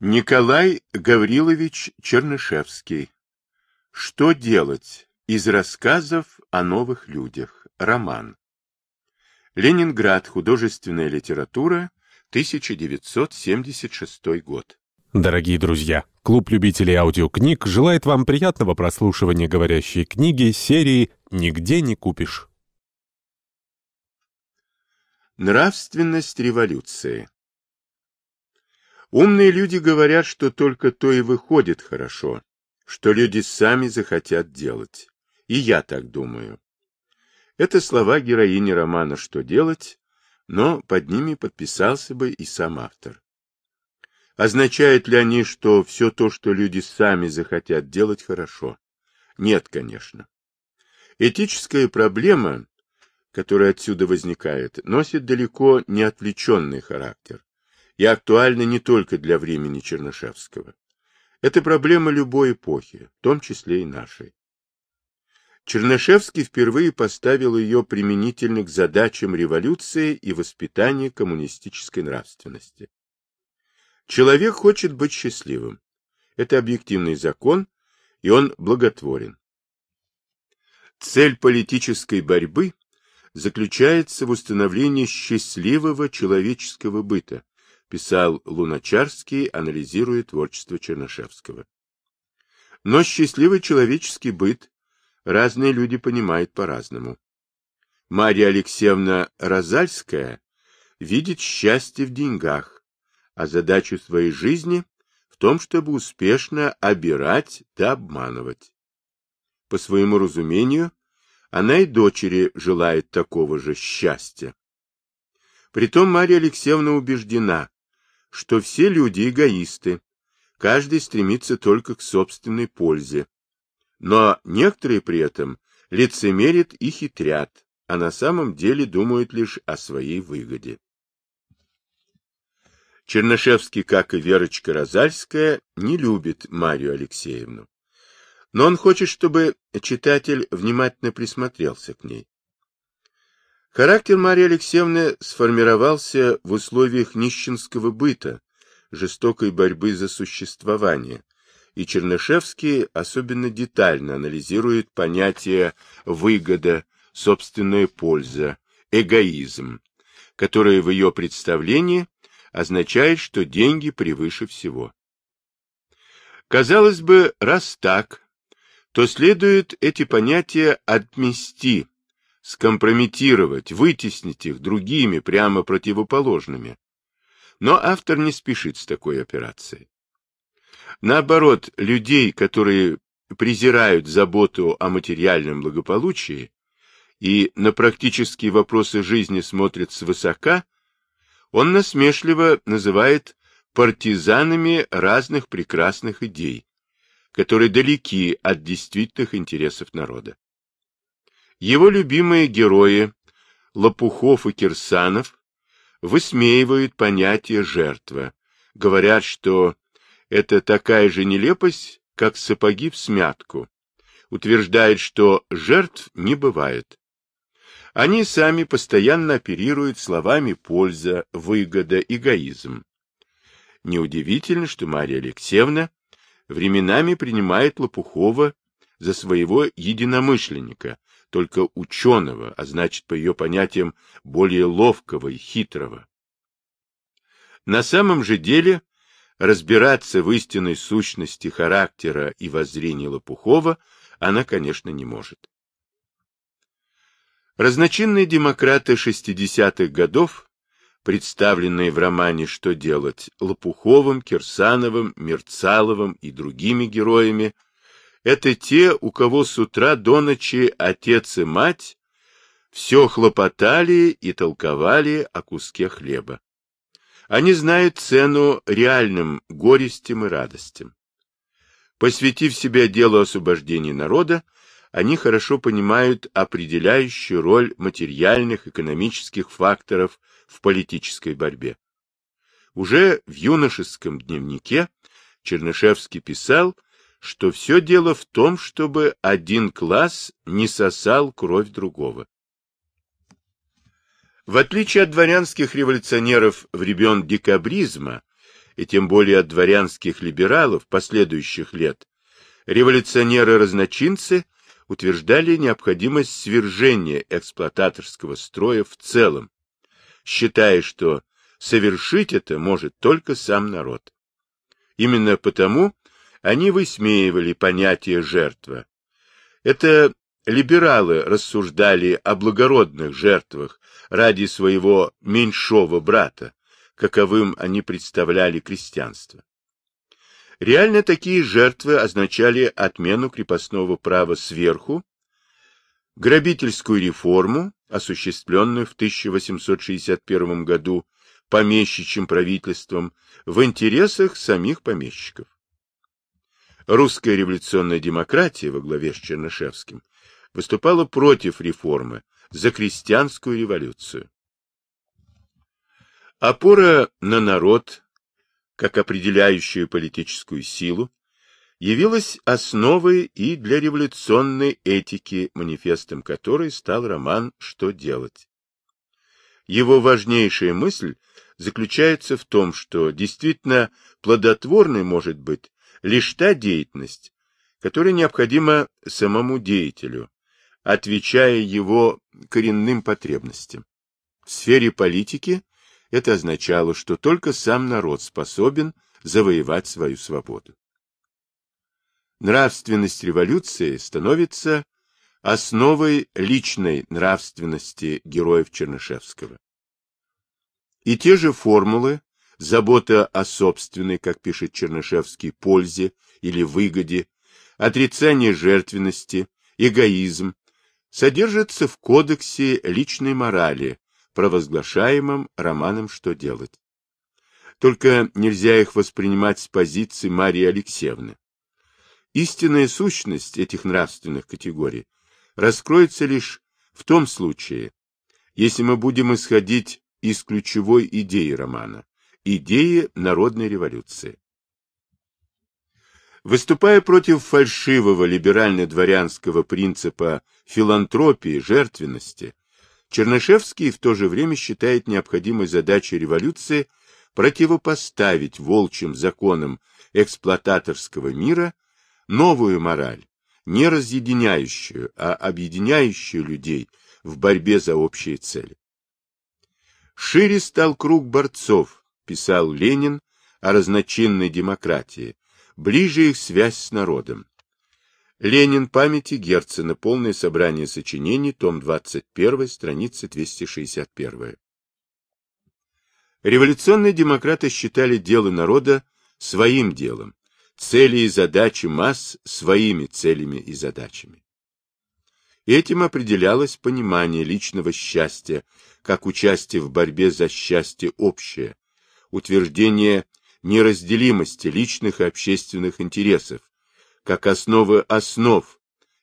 Николай Гаврилович Чернышевский. Что делать? Из рассказов о новых людях. Роман. Ленинград. Художественная литература. 1976 год. Дорогие друзья, клуб любителей аудиокниг желает вам приятного прослушивания говорящей книги серии «Нигде не купишь». Нравственность революции. Умные люди говорят, что только то и выходит хорошо, что люди сами захотят делать. И я так думаю. Это слова героини романа «Что делать?», но под ними подписался бы и сам автор. Означают ли они, что все то, что люди сами захотят делать, хорошо? Нет, конечно. Этическая проблема, которая отсюда возникает, носит далеко не отвлеченный характер и актуальна не только для времени Чернышевского. Это проблема любой эпохи, в том числе и нашей. Чернышевский впервые поставил ее применительно к задачам революции и воспитания коммунистической нравственности. Человек хочет быть счастливым. Это объективный закон, и он благотворен. Цель политической борьбы заключается в установлении счастливого человеческого быта, писал Луначарский, анализируя творчество Чернышевского. Но счастливый человеческий быт разные люди понимают по-разному. Марья Алексеевна Розальская видит счастье в деньгах, а задачу своей жизни в том, чтобы успешно обирать да обманывать. По своему разумению, она и дочери желает такого же счастья. Притом Марья Алексеевна убеждена, что все люди эгоисты, каждый стремится только к собственной пользе. Но некоторые при этом лицемерят и хитрят, а на самом деле думают лишь о своей выгоде. Чернышевский, как и Верочка Розальская, не любит Марию Алексеевну. Но он хочет, чтобы читатель внимательно присмотрелся к ней. Характер Марии Алексеевны сформировался в условиях нищенского быта, жестокой борьбы за существование, и Чернышевский особенно детально анализирует понятия выгода, собственная польза, эгоизм, которые в ее представлении означает, что деньги превыше всего. Казалось бы, раз так, то следует эти понятия отмести скомпрометировать, вытеснить их другими, прямо противоположными. Но автор не спешит с такой операцией. Наоборот, людей, которые презирают заботу о материальном благополучии и на практические вопросы жизни смотрят свысока, он насмешливо называет партизанами разных прекрасных идей, которые далеки от действительных интересов народа. Его любимые герои Лопухов и Кирсанов высмеивают понятие жертва, говорят, что это такая же нелепость, как сапоги в смятку, утверждает, что жертв не бывает. Они сами постоянно оперируют словами польза, выгода, эгоизм. Неудивительно, что Марья Алексеевна временами принимает Лопухова за своего единомышленника, только ученого, а значит, по ее понятиям, более ловкого и хитрого. На самом же деле, разбираться в истинной сущности характера и воззрения Лопухова она, конечно, не может. Разночинные демократы 60-х годов, представленные в романе «Что делать» Лопуховым, Кирсановым, Мерцаловым и другими героями, это те, у кого с утра до ночи отец и мать все хлопотали и толковали о куске хлеба. Они знают цену реальным горестям и радостям. Посвятив себя делу освобождения народа, они хорошо понимают определяющую роль материальных экономических факторов в политической борьбе. Уже в юношеском дневнике Чернышевский писал, что все дело в том, чтобы один класс не сосал кровь другого. В отличие от дворянских революционеров времен декабризма, и тем более от дворянских либералов последующих лет, революционеры-разночинцы утверждали необходимость свержения эксплуататорского строя в целом, считая, что совершить это может только сам народ. Именно потому они высмеивали понятие «жертва». Это либералы рассуждали о благородных жертвах ради своего меньшого брата, каковым они представляли крестьянство. Реально такие жертвы означали отмену крепостного права сверху, грабительскую реформу, осуществленную в 1861 году помещичьим правительством в интересах самих помещиков. Русская революционная демократия во главе с Чернышевским выступала против реформы, за крестьянскую революцию. Опора на народ, как определяющую политическую силу, явилась основой и для революционной этики, манифестом которой стал роман «Что делать?». Его важнейшая мысль заключается в том, что действительно плодотворной может быть лишь та деятельность, которая необходима самому деятелю, отвечая его коренным потребностям. В сфере политики это означало, что только сам народ способен завоевать свою свободу. Нравственность революции становится основой личной нравственности героев Чернышевского. И те же формулы, забота о собственной, как пишет Чернышевский, пользе или выгоде, отрицание жертвенности, эгоизм, содержатся в Кодексе личной морали, провозглашаемом романом «Что делать?». Только нельзя их воспринимать с позиции Марии Алексеевны. Истинная сущность этих нравственных категорий раскроется лишь в том случае, если мы будем исходить из ключевой идеи романа, идеи народной революции. Выступая против фальшивого либерально-дворянского принципа филантропии, жертвенности, Чернышевский в то же время считает необходимой задачей революции противопоставить волчьим законам эксплуататорского мира новую мораль, не разъединяющую, а объединяющую людей в борьбе за общие цели. Шире стал круг борцов, писал Ленин о разночинной демократии, ближе их связь с народом. Ленин памяти Герцена. Полное собрание сочинений. Том 21. Страница 261. Революционные демократы считали дело народа своим делом, цели и задачи масс своими целями и задачами. Этим определялось понимание личного счастья, как участие в борьбе за счастье общее, утверждение неразделимости личных и общественных интересов, как основы основ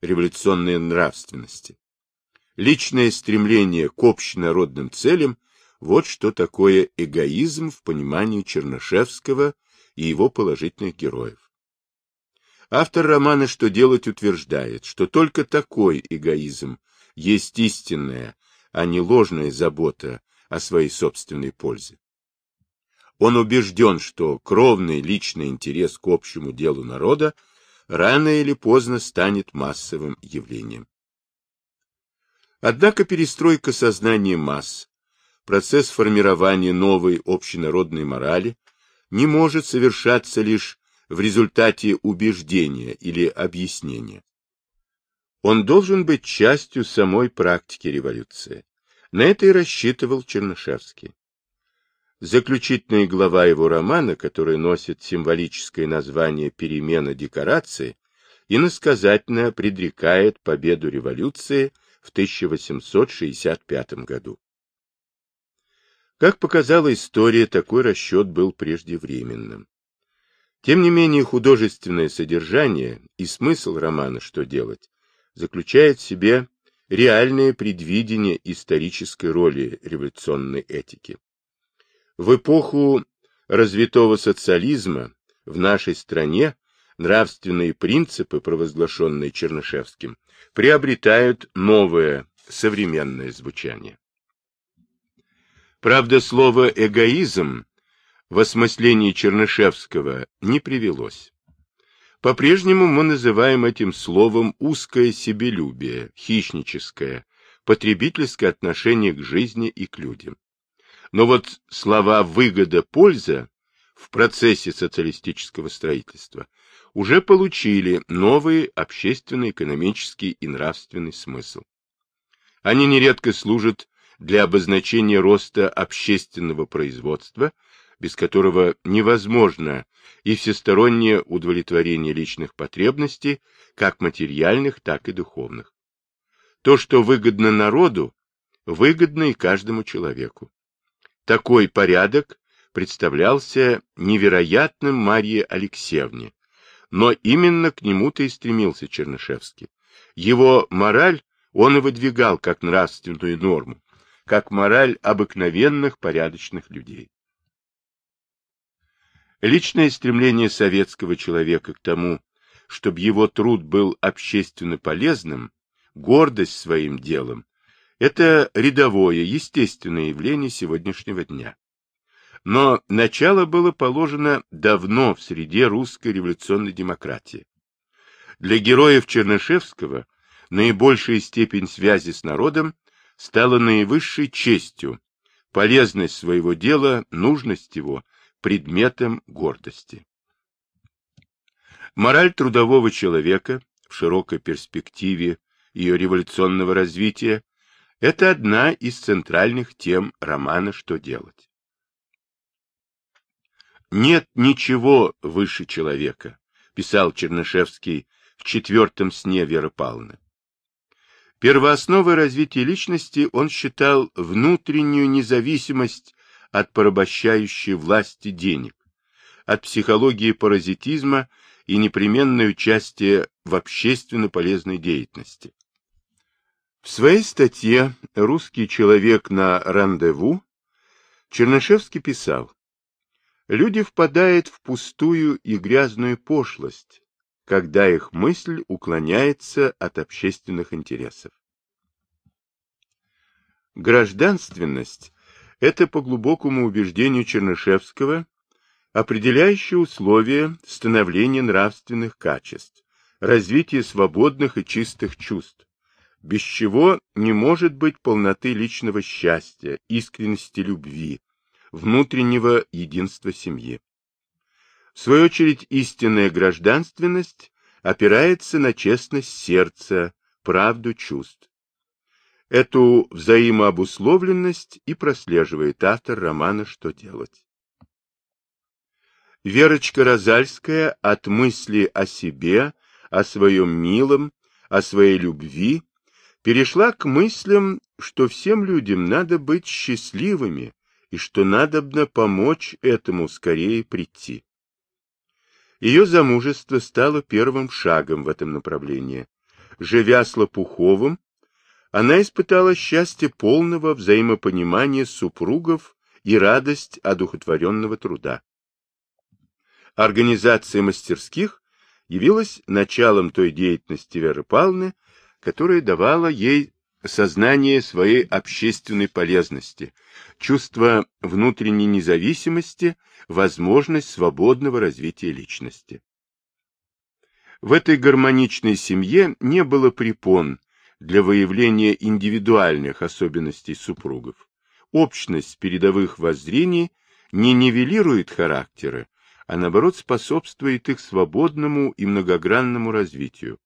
революционной нравственности. Личное стремление к общенародным целям – вот что такое эгоизм в понимании Чернышевского и его положительных героев. Автор романа «Что делать» утверждает, что только такой эгоизм есть истинная, а не ложная забота о своей собственной пользе. Он убежден, что кровный личный интерес к общему делу народа рано или поздно станет массовым явлением. Однако перестройка сознания масс, процесс формирования новой общенародной морали не может совершаться лишь в результате убеждения или объяснения. Он должен быть частью самой практики революции. На это и рассчитывал Чернышевский. Заключительная глава его романа, которая носит символическое название «Перемена декорации», иносказательно предрекает победу революции в 1865 году. Как показала история, такой расчет был преждевременным. Тем не менее, художественное содержание и смысл романа «Что делать» заключает в себе реальное предвидение исторической роли революционной этики. В эпоху развитого социализма в нашей стране нравственные принципы, провозглашенные Чернышевским, приобретают новое современное звучание. Правда, слово «эгоизм» в осмыслении Чернышевского не привелось. По-прежнему мы называем этим словом узкое себелюбие, хищническое, потребительское отношение к жизни и к людям. Но вот слова «выгода», «польза» в процессе социалистического строительства уже получили новый общественно-экономический и нравственный смысл. Они нередко служат для обозначения роста общественного производства, без которого невозможно и всестороннее удовлетворение личных потребностей, как материальных, так и духовных. То, что выгодно народу, выгодно и каждому человеку. Такой порядок представлялся невероятным Марье Алексеевне, но именно к нему-то и стремился Чернышевский. Его мораль он и выдвигал как нравственную норму, как мораль обыкновенных порядочных людей. Личное стремление советского человека к тому, чтобы его труд был общественно полезным, гордость своим делом, это рядовое, естественное явление сегодняшнего дня. Но начало было положено давно в среде русской революционной демократии. Для героев Чернышевского наибольшая степень связи с народом стало наивысшей честью, полезность своего дела, нужность его предметом гордости. Мораль трудового человека в широкой перспективе ее революционного развития – это одна из центральных тем романа «Что делать?». «Нет ничего выше человека», – писал Чернышевский в четвертом сне Веры Павловны. Первоосновой развития личности он считал внутреннюю независимость от порабощающей власти денег, от психологии паразитизма и непременное участие в общественно полезной деятельности. В своей статье «Русский человек на рандеву» Чернышевский писал, «Люди впадают в пустую и грязную пошлость, когда их мысль уклоняется от общественных интересов. Гражданственность – это, по глубокому убеждению Чернышевского, определяющее условие становления нравственных качеств, развития свободных и чистых чувств, без чего не может быть полноты личного счастья, искренности любви, внутреннего единства семьи. В свою очередь, истинная гражданственность опирается на честность сердца, правду чувств. Эту взаимообусловленность и прослеживает автор романа «Что делать?». Верочка Розальская от мысли о себе, о своем милом, о своей любви перешла к мыслям, что всем людям надо быть счастливыми и что надобно помочь этому скорее прийти. Ее замужество стало первым шагом в этом направлении. Живя с Лопуховым, она испытала счастье полного взаимопонимания супругов и радость одухотворенного труда. Организация мастерских явилась началом той деятельности Веры Павловны, которая давала ей сознание своей общественной полезности, чувство внутренней независимости, возможность свободного развития личности. В этой гармоничной семье не было препон для выявления индивидуальных особенностей супругов. Общность передовых воззрений не нивелирует характеры, а наоборот способствует их свободному и многогранному развитию.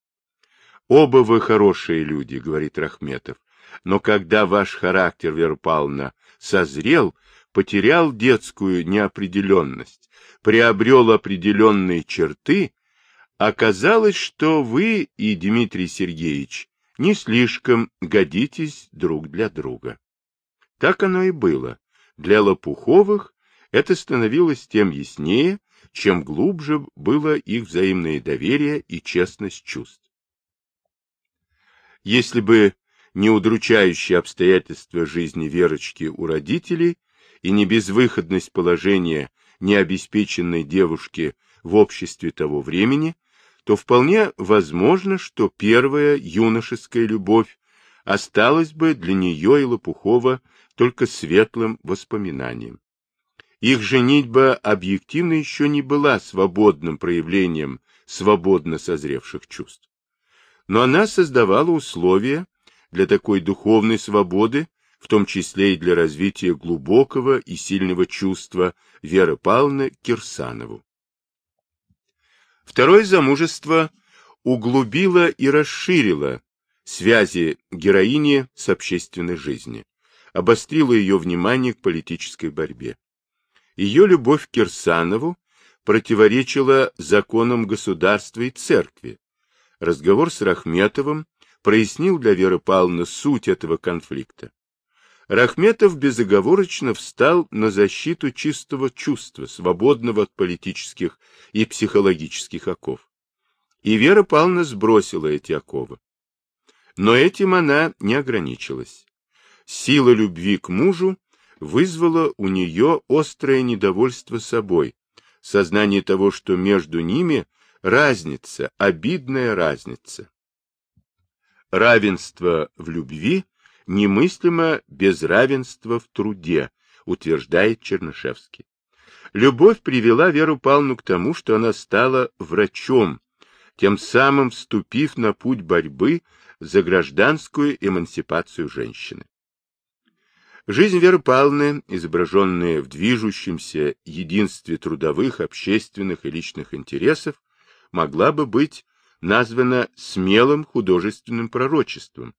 Оба вы хорошие люди, говорит Рахметов, но когда ваш характер, Вера Павловна, созрел, потерял детскую неопределенность, приобрел определенные черты, оказалось, что вы и Дмитрий Сергеевич не слишком годитесь друг для друга. Так оно и было. Для Лопуховых это становилось тем яснее, чем глубже было их взаимное доверие и честность чувств. Если бы не удручающие обстоятельства жизни Верочки у родителей и не безвыходность положения необеспеченной девушки в обществе того времени, то вполне возможно, что первая юношеская любовь осталась бы для нее и Лопухова только светлым воспоминанием. Их женитьба объективно еще не была свободным проявлением свободно созревших чувств. Но она создавала условия для такой духовной свободы, в том числе и для развития глубокого и сильного чувства Веры Павловны Кирсанову. Второе замужество углубило и расширило связи героини с общественной жизнью, обострило ее внимание к политической борьбе. Ее любовь к Кирсанову противоречила законам государства и церкви. Разговор с Рахметовым прояснил для Веры Павловны суть этого конфликта. Рахметов безоговорочно встал на защиту чистого чувства, свободного от политических и психологических оков. И Вера Павловна сбросила эти оковы. Но этим она не ограничилась. Сила любви к мужу вызвала у нее острое недовольство собой, сознание того, что между ними разница, обидная разница. Равенство в любви немыслимо без равенства в труде, утверждает Чернышевский. Любовь привела Веру Павловну к тому, что она стала врачом, тем самым вступив на путь борьбы за гражданскую эмансипацию женщины. Жизнь Веры Павловны, изображенная в движущемся единстве трудовых, общественных и личных интересов, могла бы быть названа смелым художественным пророчеством,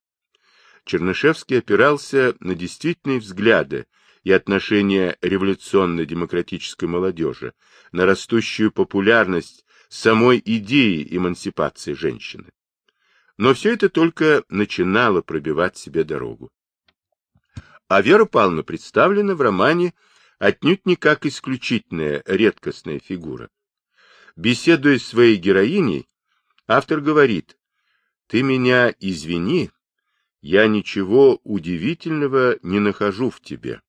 Чернышевский опирался на действительные взгляды и отношения революционно-демократической молодежи, на растущую популярность самой идеи эмансипации женщины. Но все это только начинало пробивать себе дорогу. А Вера Павловна представлена в романе отнюдь не как исключительная редкостная фигура. Беседуя с своей героиней, автор говорит, «Ты меня извини, я ничего удивительного не нахожу в тебе.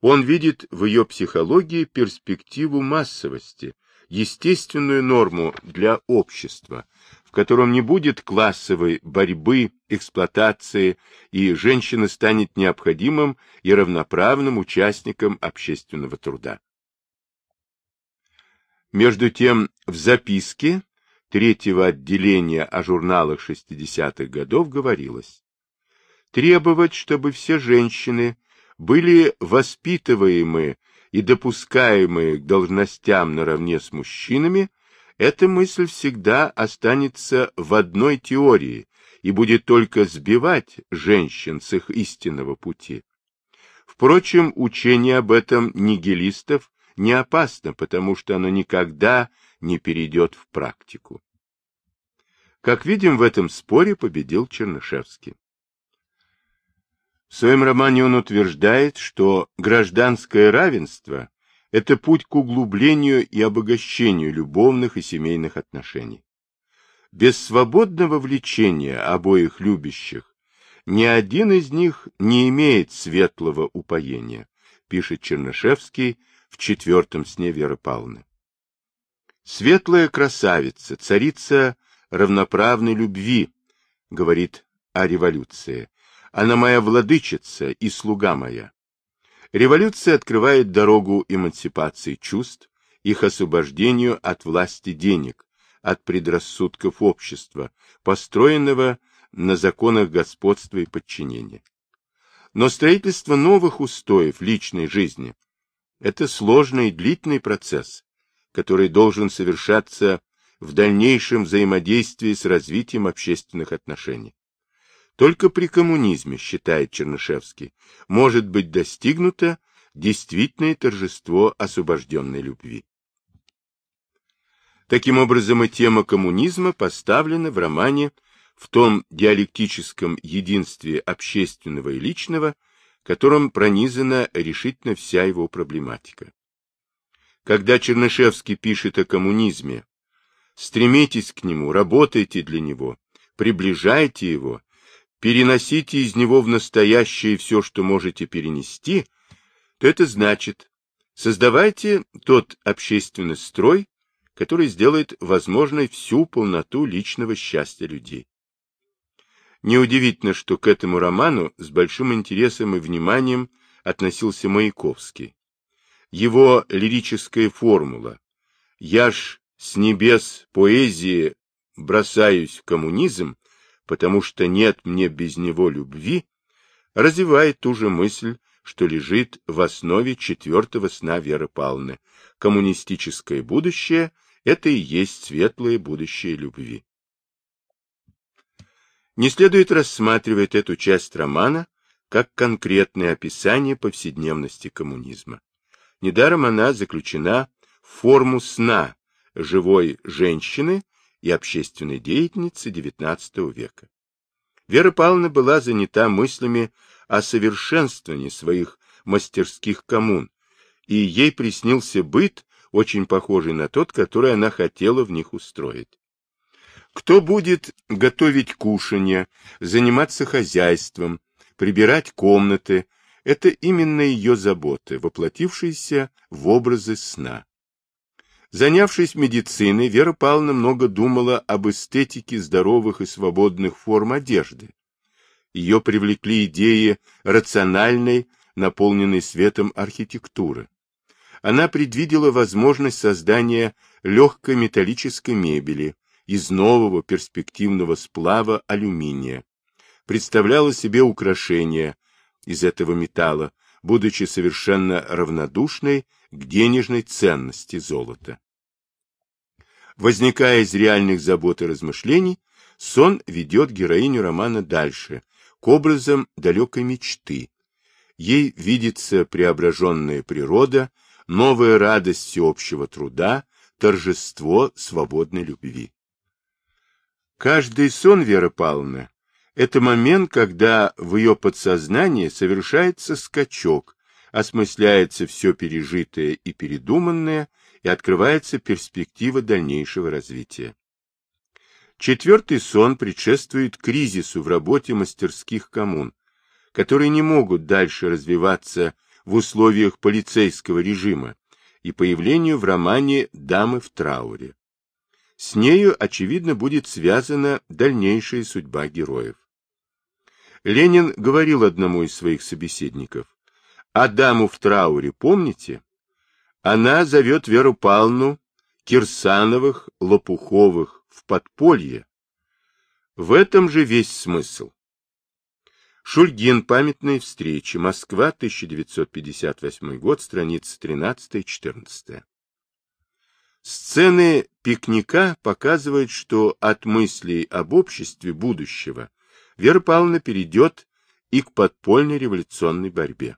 Он видит в ее психологии перспективу массовости, естественную норму для общества, в котором не будет классовой борьбы, эксплуатации, и женщина станет необходимым и равноправным участником общественного труда. Между тем, в записке третьего отделения о журналах 60-х годов говорилось, требовать, чтобы все женщины были воспитываемы и допускаемы к должностям наравне с мужчинами, эта мысль всегда останется в одной теории и будет только сбивать женщин с их истинного пути. Впрочем, учение об этом нигилистов не опасно, потому что оно никогда не перейдет в практику. Как видим, в этом споре победил Чернышевский. В своем романе он утверждает, что гражданское равенство – это путь к углублению и обогащению любовных и семейных отношений. Без свободного влечения обоих любящих ни один из них не имеет светлого упоения, пишет Чернышевский в четвертом сне Веры Павловны. Светлая красавица, царица равноправной любви, говорит о революции, она моя владычица и слуга моя. Революция открывает дорогу эмансипации чувств, их освобождению от власти денег, от предрассудков общества, построенного на законах господства и подчинения. Но строительство новых устоев личной жизни – это сложный и длительный процесс, который должен совершаться в дальнейшем взаимодействии с развитием общественных отношений. Только при коммунизме, считает Чернышевский, может быть достигнуто действительное торжество освобожденной любви. Таким образом, и тема коммунизма поставлена в романе в том диалектическом единстве общественного и личного, которым пронизана решительно вся его проблематика. Когда Чернышевский пишет о коммунизме, стремитесь к нему, работайте для него, приближайте его, переносите из него в настоящее все, что можете перенести, то это значит, создавайте тот общественный строй, который сделает возможной всю полноту личного счастья людей. Неудивительно, что к этому роману с большим интересом и вниманием относился Маяковский. Его лирическая формула «Я ж с небес поэзии бросаюсь в коммунизм, потому что нет мне без него любви», развивает ту же мысль, что лежит в основе четвертого сна Веры Павловны. Коммунистическое будущее – это и есть светлое будущее любви. Не следует рассматривать эту часть романа как конкретное описание повседневности коммунизма. Недаром она заключена в форму сна живой женщины и общественной деятельницы XIX века. Вера Павловна была занята мыслями о совершенствовании своих мастерских коммун, и ей приснился быт, очень похожий на тот, который она хотела в них устроить. Кто будет готовить кушанье, заниматься хозяйством, прибирать комнаты, это именно ее заботы, воплотившиеся в образы сна. Занявшись медициной, Вера Павловна много думала об эстетике здоровых и свободных форм одежды. Ее привлекли идеи рациональной, наполненной светом архитектуры. Она предвидела возможность создания легкой металлической мебели из нового перспективного сплава алюминия. Представляла себе украшения, из этого металла, будучи совершенно равнодушной к денежной ценности золота. Возникая из реальных забот и размышлений, сон ведет героиню романа дальше, к образам далекой мечты. Ей видится преображенная природа, новая радость всеобщего труда, торжество свободной любви. Каждый сон Веры Павловны это момент, когда в ее подсознании совершается скачок, осмысляется все пережитое и передуманное, и открывается перспектива дальнейшего развития. Четвертый сон предшествует кризису в работе мастерских коммун, которые не могут дальше развиваться в условиях полицейского режима и появлению в романе «Дамы в трауре». С нею, очевидно, будет связана дальнейшая судьба героев. Ленин говорил одному из своих собеседников, «А даму в трауре помните? Она зовет Веру Павловну Кирсановых, Лопуховых в подполье. В этом же весь смысл. Шульгин. Памятные встречи. Москва, 1958 год, страница 13-14. Сцены пикника показывают, что от мыслей об обществе будущего Вера Павловна перейдет и к подпольной революционной борьбе.